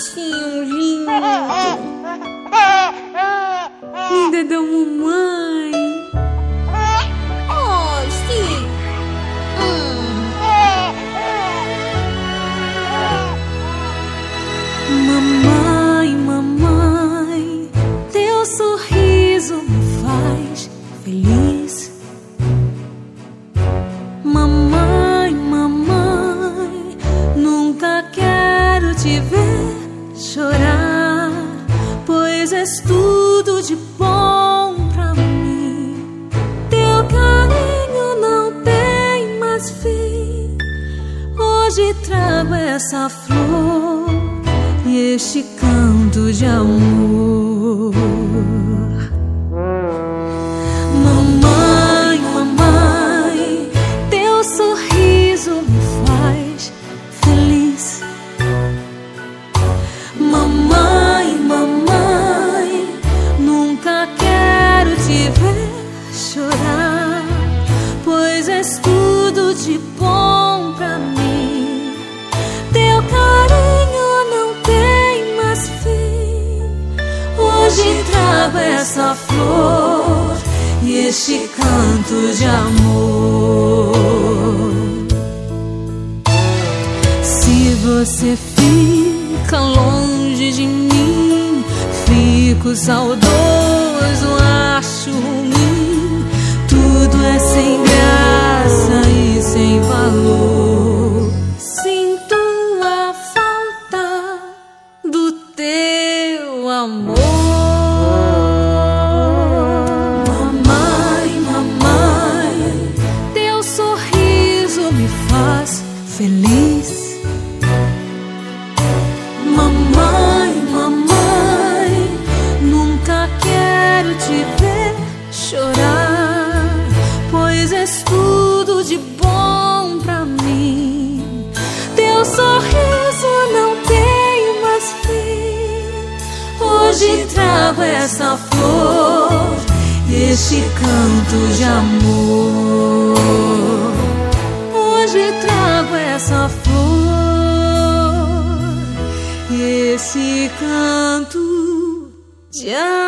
bichinho lindo. Linda da mamãe. Oh, sim. Mamãe, mamãe, teu sorriso me faz feliz. Mamãe, mamãe, nunca quero te ver chorar, pois és tudo de bom pra mim. Teu carinho não tem mais fim. Hoje trago essa flor e este canto de amor. Tudo de bom pra mim. Teu carinho não tem mais fim. Hoje trago essa flor e este canto de amor. Se você fica longe de mim, fico saudoso, acho ruim. Sorriso me faz feliz. Mamãe, mamãe, nunca quero te ver chorar, pois és tudo de bom pra mim. Teu sorriso não tem mais fim. Hoje trago essa flor, este canto de amor. Hoje trago essa flor, esse canto de amor.